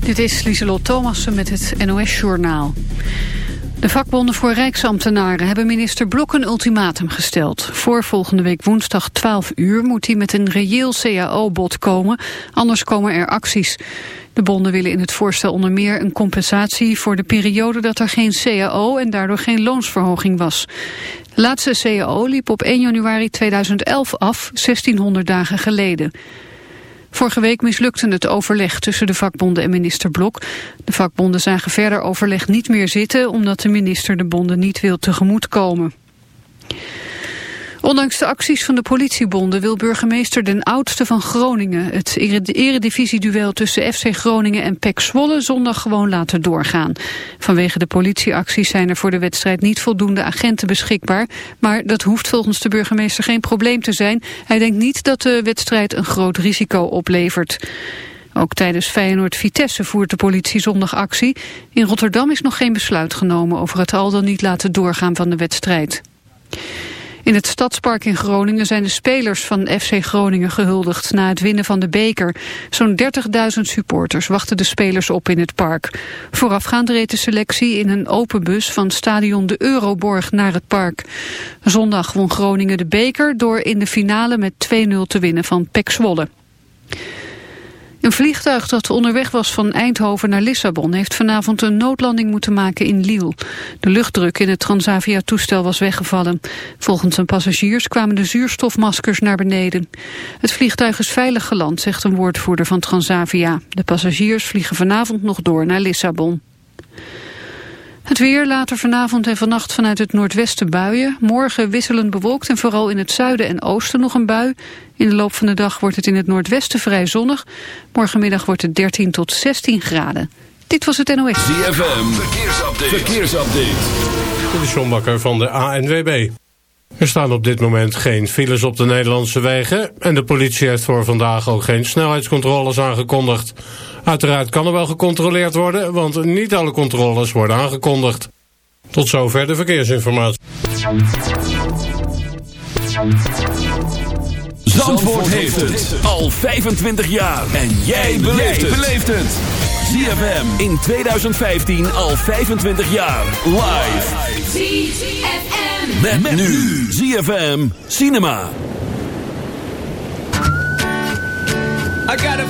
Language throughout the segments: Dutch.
Dit is Lieselot Thomassen met het NOS-journaal. De vakbonden voor rijksambtenaren hebben minister Blok een ultimatum gesteld. Voor volgende week woensdag 12 uur moet hij met een reëel cao-bod komen, anders komen er acties. De bonden willen in het voorstel onder meer een compensatie voor de periode dat er geen cao en daardoor geen loonsverhoging was. De laatste cao liep op 1 januari 2011 af, 1600 dagen geleden. Vorige week mislukte het overleg tussen de vakbonden en minister Blok. De vakbonden zagen verder overleg niet meer zitten... omdat de minister de bonden niet wil tegemoetkomen. Ondanks de acties van de politiebonden wil burgemeester Den Oudste van Groningen het eredivisieduel tussen FC Groningen en PEC Zwolle zondag gewoon laten doorgaan. Vanwege de politieacties zijn er voor de wedstrijd niet voldoende agenten beschikbaar, maar dat hoeft volgens de burgemeester geen probleem te zijn. Hij denkt niet dat de wedstrijd een groot risico oplevert. Ook tijdens Feyenoord-Vitesse voert de politie zondag actie. In Rotterdam is nog geen besluit genomen over het al dan niet laten doorgaan van de wedstrijd. In het Stadspark in Groningen zijn de spelers van FC Groningen gehuldigd na het winnen van de beker. Zo'n 30.000 supporters wachten de spelers op in het park. Voorafgaand reed de selectie in een open bus van stadion de Euroborg naar het park. Zondag won Groningen de beker door in de finale met 2-0 te winnen van PEC Zwolle. Een vliegtuig dat onderweg was van Eindhoven naar Lissabon... heeft vanavond een noodlanding moeten maken in Lille. De luchtdruk in het Transavia-toestel was weggevallen. Volgens zijn passagiers kwamen de zuurstofmaskers naar beneden. Het vliegtuig is veilig geland, zegt een woordvoerder van Transavia. De passagiers vliegen vanavond nog door naar Lissabon. Het weer later vanavond en vannacht vanuit het noordwesten buien. Morgen wisselend bewolkt en vooral in het zuiden en oosten nog een bui. In de loop van de dag wordt het in het noordwesten vrij zonnig. Morgenmiddag wordt het 13 tot 16 graden. Dit was het NOS. ZFM, verkeersupdate. verkeersupdate. Dit is John Bakker van de ANWB. Er staan op dit moment geen files op de Nederlandse wegen... en de politie heeft voor vandaag ook geen snelheidscontroles aangekondigd. Uiteraard kan er wel gecontroleerd worden... want niet alle controles worden aangekondigd. Tot zover de verkeersinformatie. Zandvoort heeft het al 25 jaar. En jij beleeft het. ZFM in 2015 al 25 jaar. Live. ZFM. Met, met nu. ZFM Cinema. I gotta find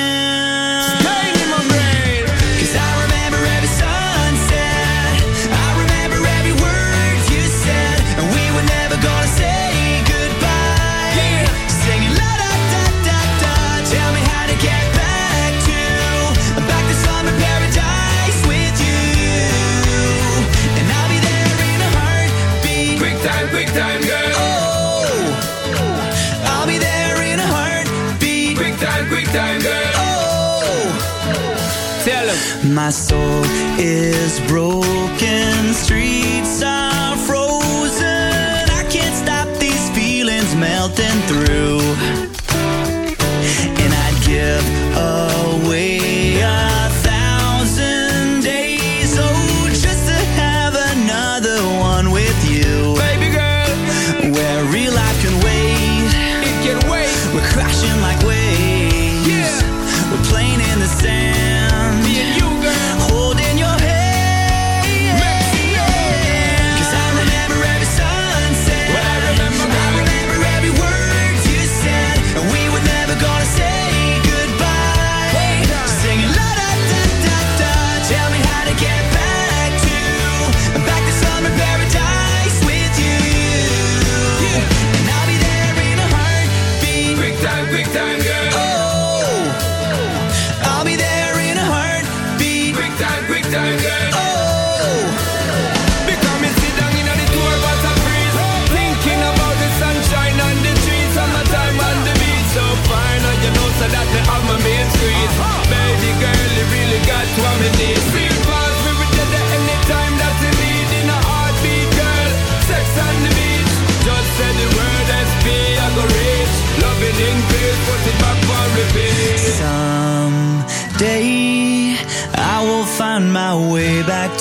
Quick time girl. Oh, I'll be there in a heartbeat. Quick time, quick time girl. Oh, tell him. My soul is broken. Streets are frozen. I can't stop these feelings melting through.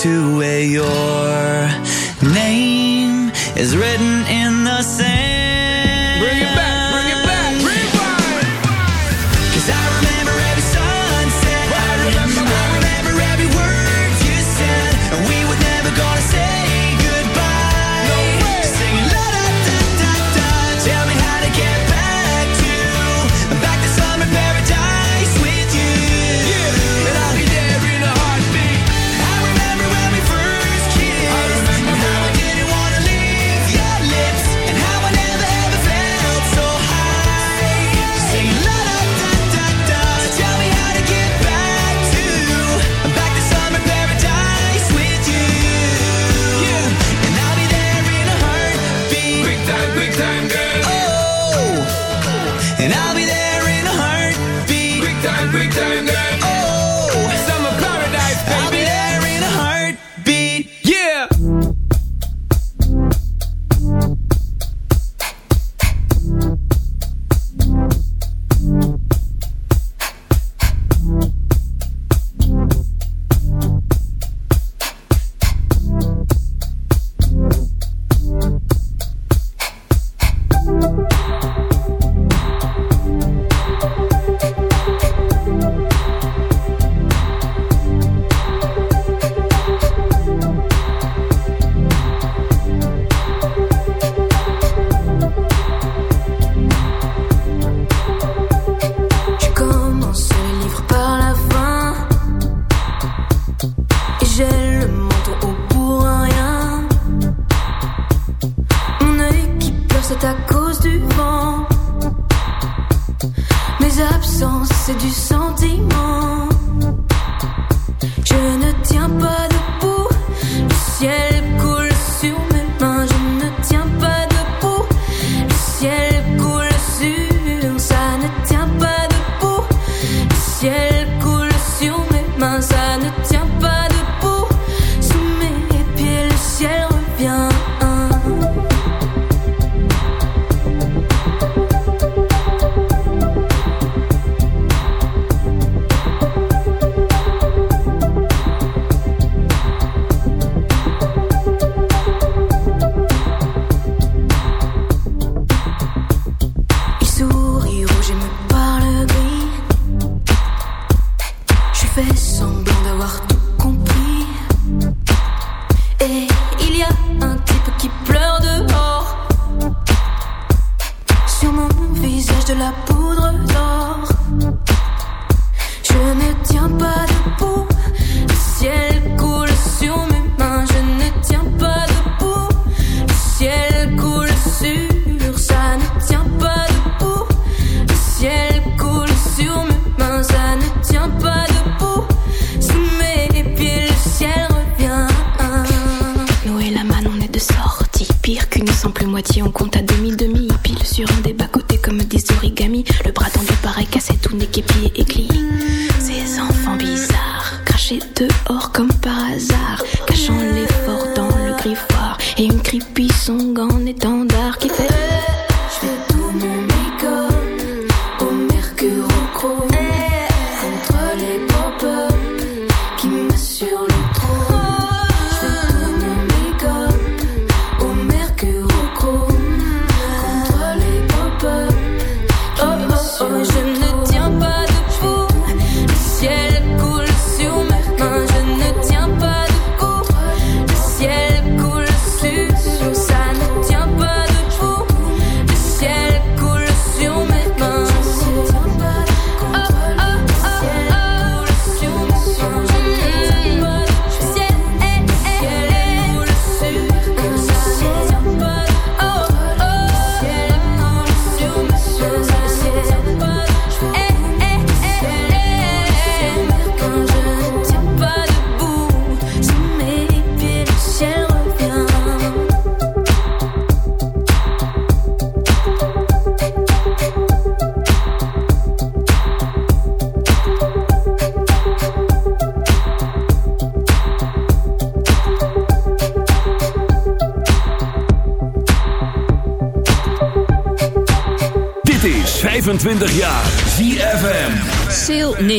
To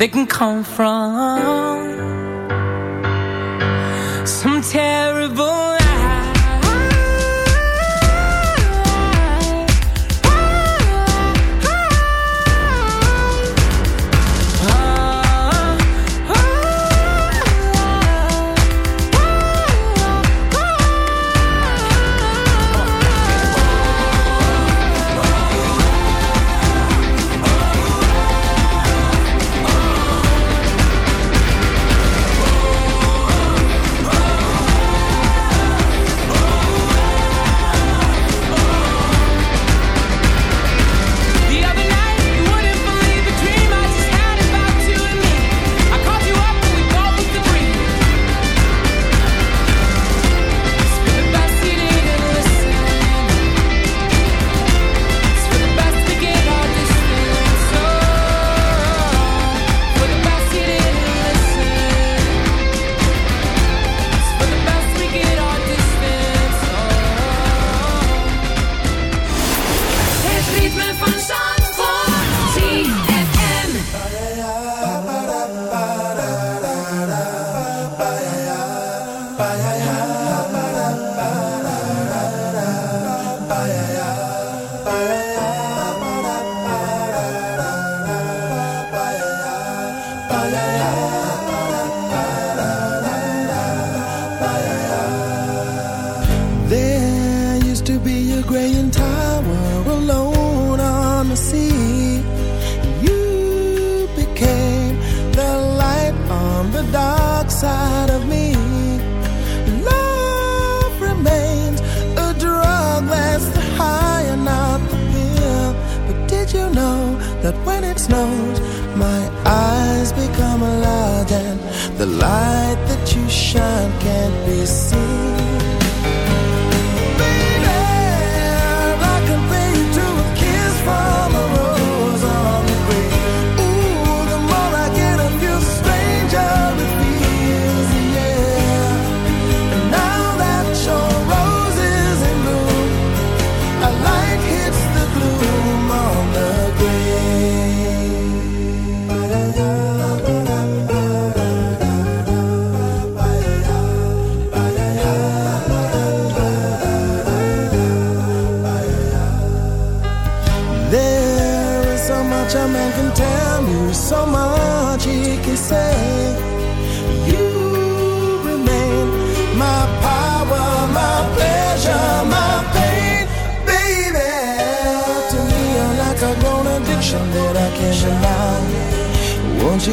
That can come from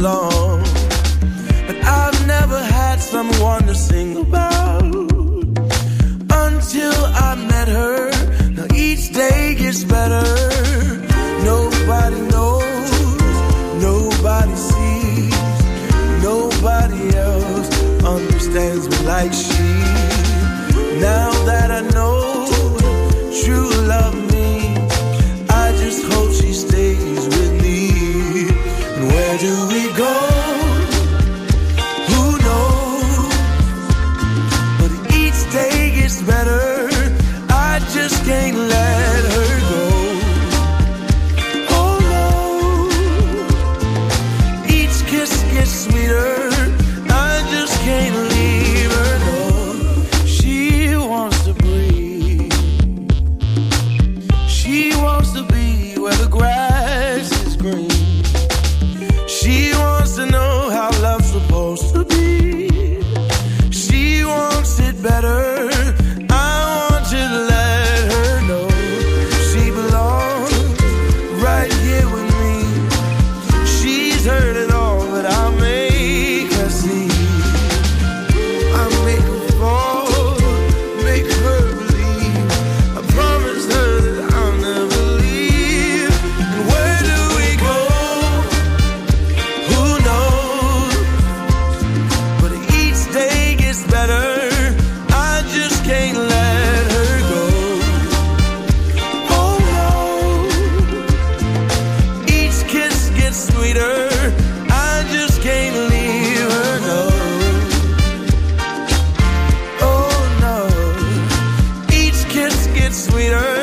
Long. sweeter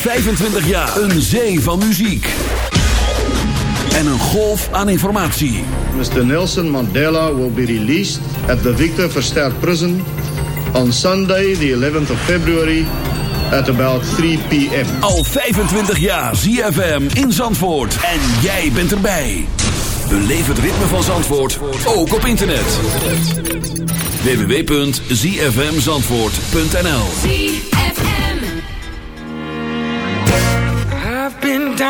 25 jaar een zee van muziek. En een golf aan informatie. Mr. Nelson Mandela will be released at the Victor Verster Prison on Sunday the 11th of February at about 3 p.m. Al 25 jaar ZFM in Zandvoort en jij bent erbij. Beleef het ritme van Zandvoort ook op internet. www.zfmzandvoort.nl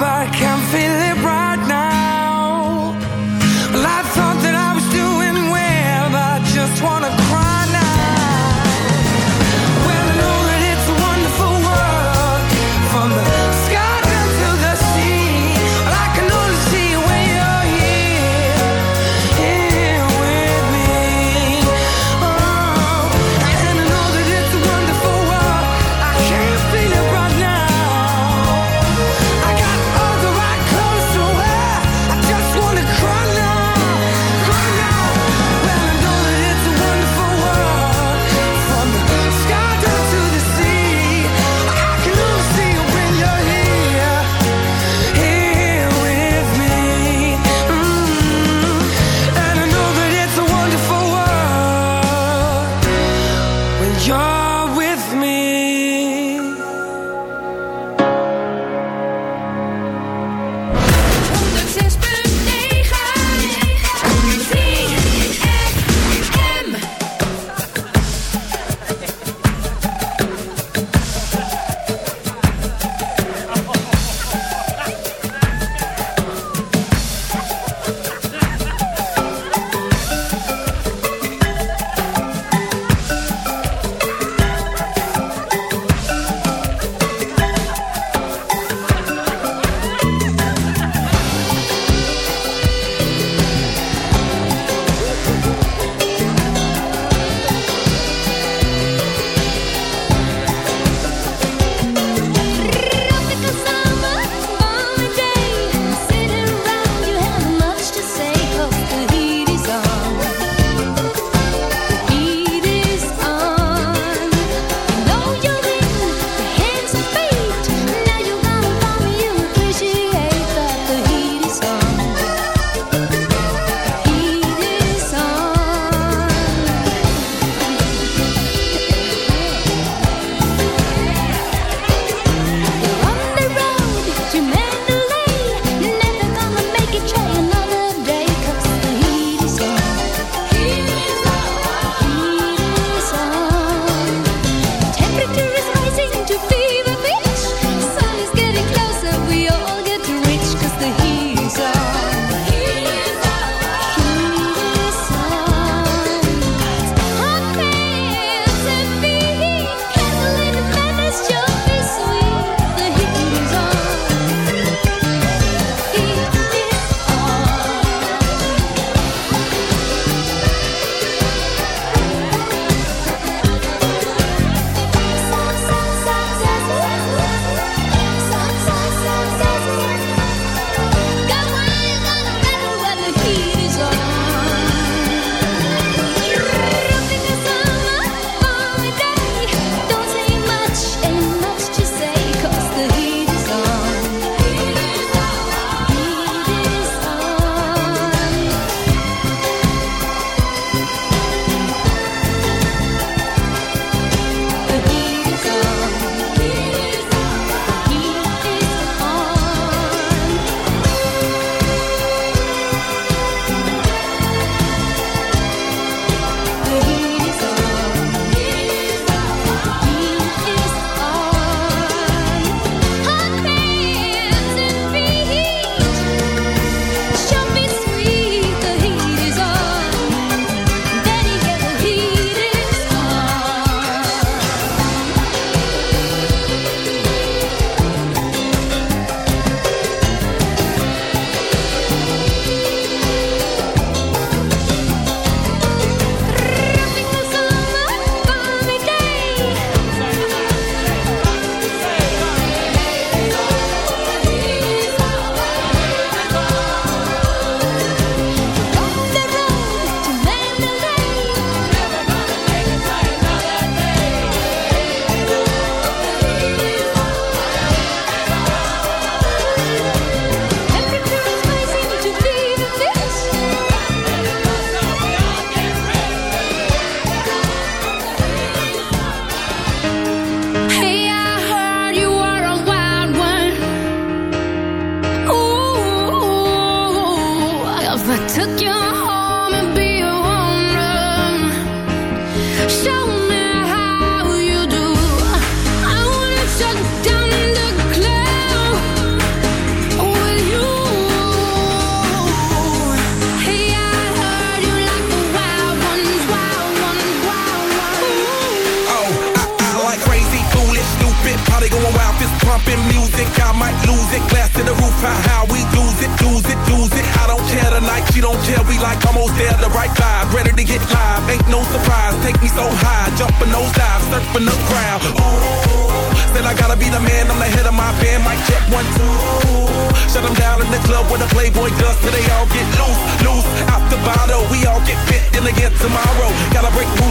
back.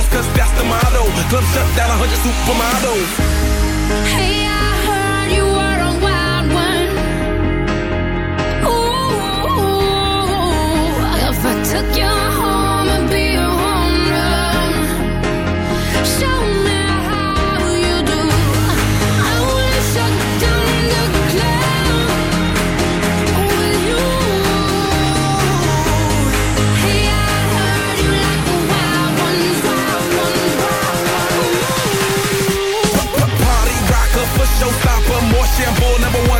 cause that's the motto. Club shut down, a hundred supermodels. Hey, I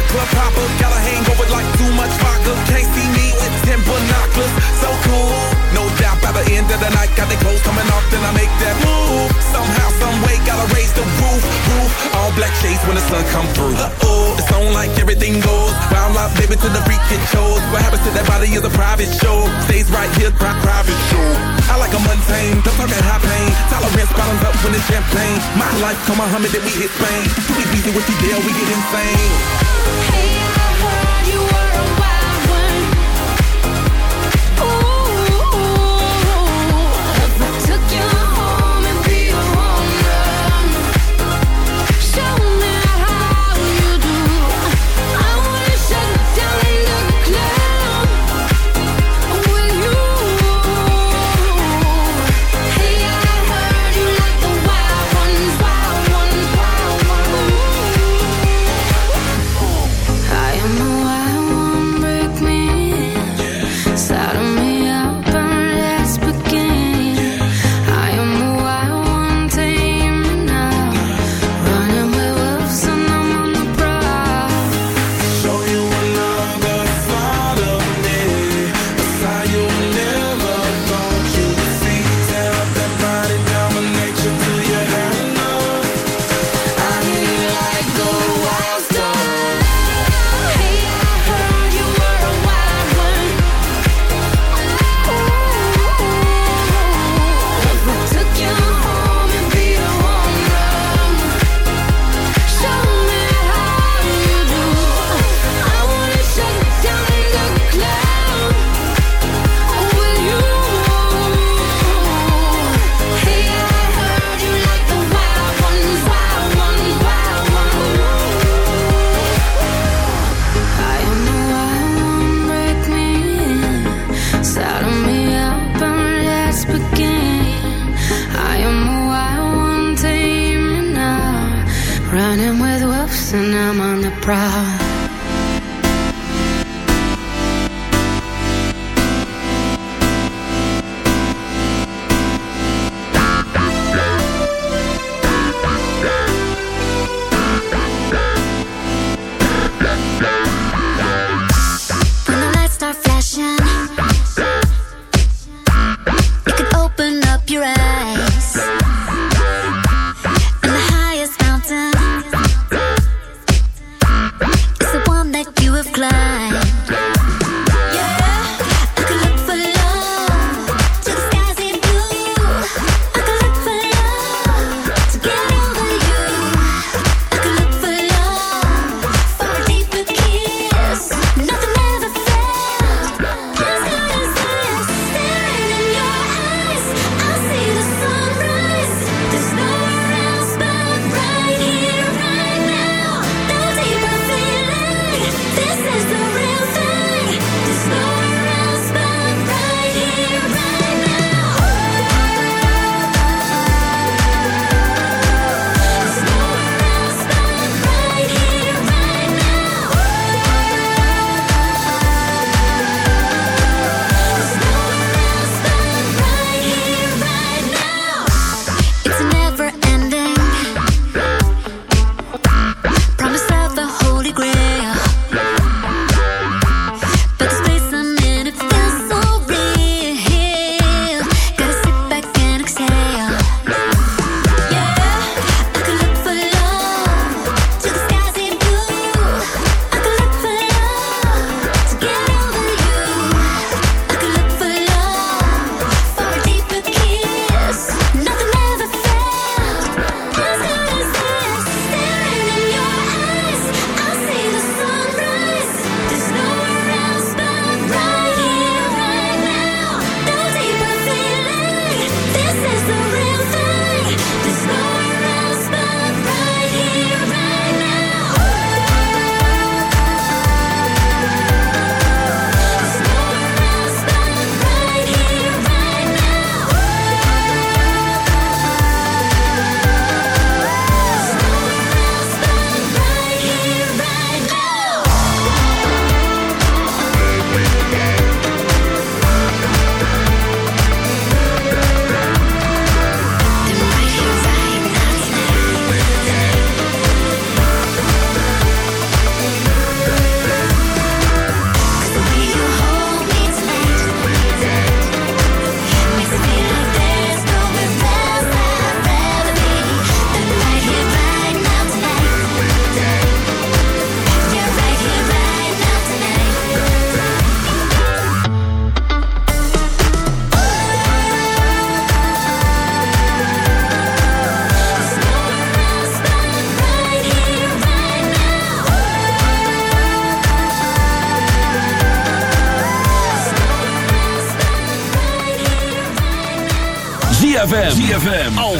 club hopper. Got a hangover like too much vodka. Can't see me with 10 binoculars end of the night, got the clothes coming off, then I make that move. Somehow, someway, gotta raise the roof, roof. All black shades when the sun come through. Uh-oh, it's on like everything goes. Round life, baby, to the freak it shows. What happens to that body is a private show. Stays right here, pri private show. I like a mundane, don't talk that high pain. Tolerance bottoms up when it's champagne. My life, come on, humming, then we hit Spain. Too easy with you, deal, we get insane. Hey, I heard you were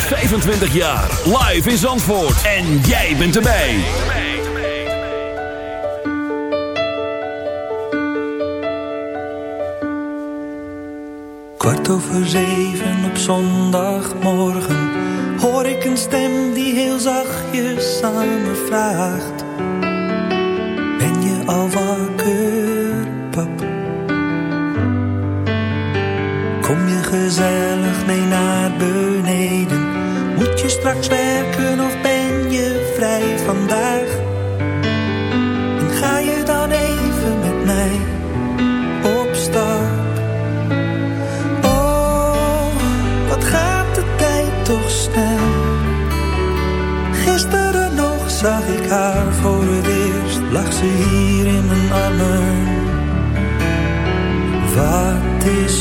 25 jaar. Live in Zandvoort. En jij bent erbij. Kwart over zeven op zondagmorgen hoor ik een stem die heel zachtjes aan me vraagt: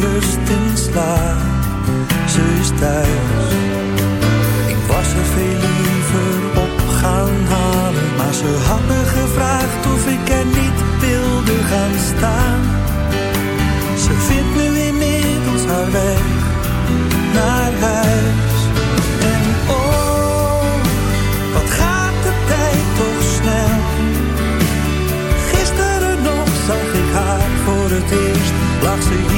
Gerust in slaap, ze is thuis. Ik was er veel liever op gaan halen, maar ze had me gevraagd of ik er niet wilde gaan staan. Ze vindt nu inmiddels haar weg naar huis. En oh, wat gaat de tijd toch snel. Gisteren nog zag ik haar voor het eerst, lag ze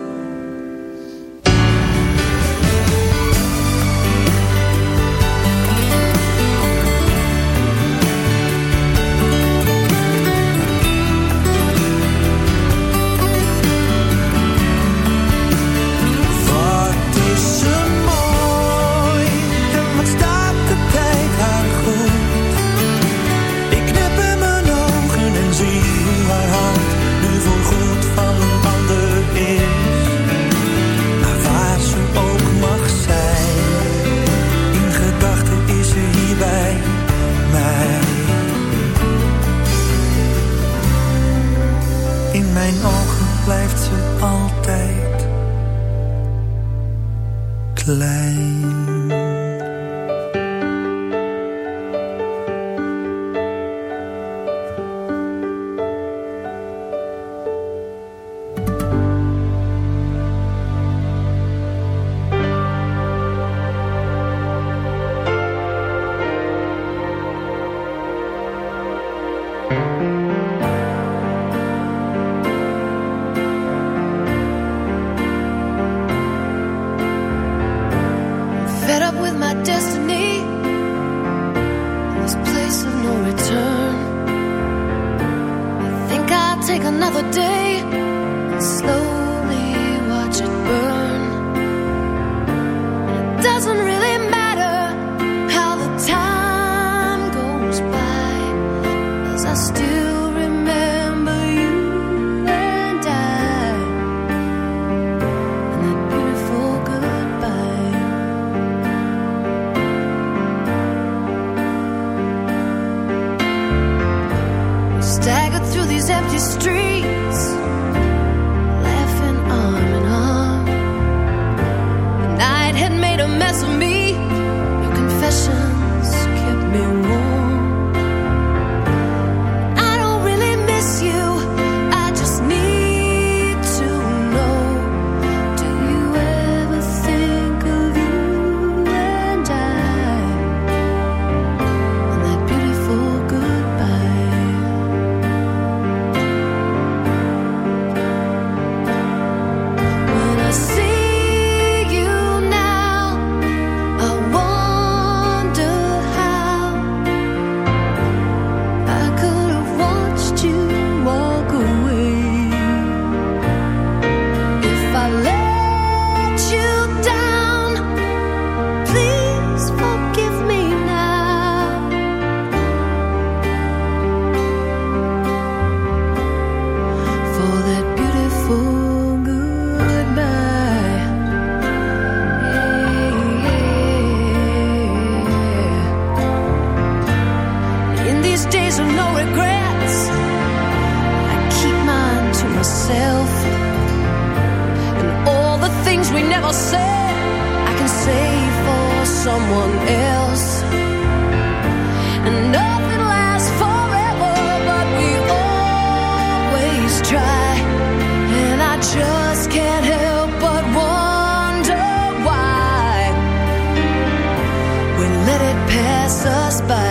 Us by.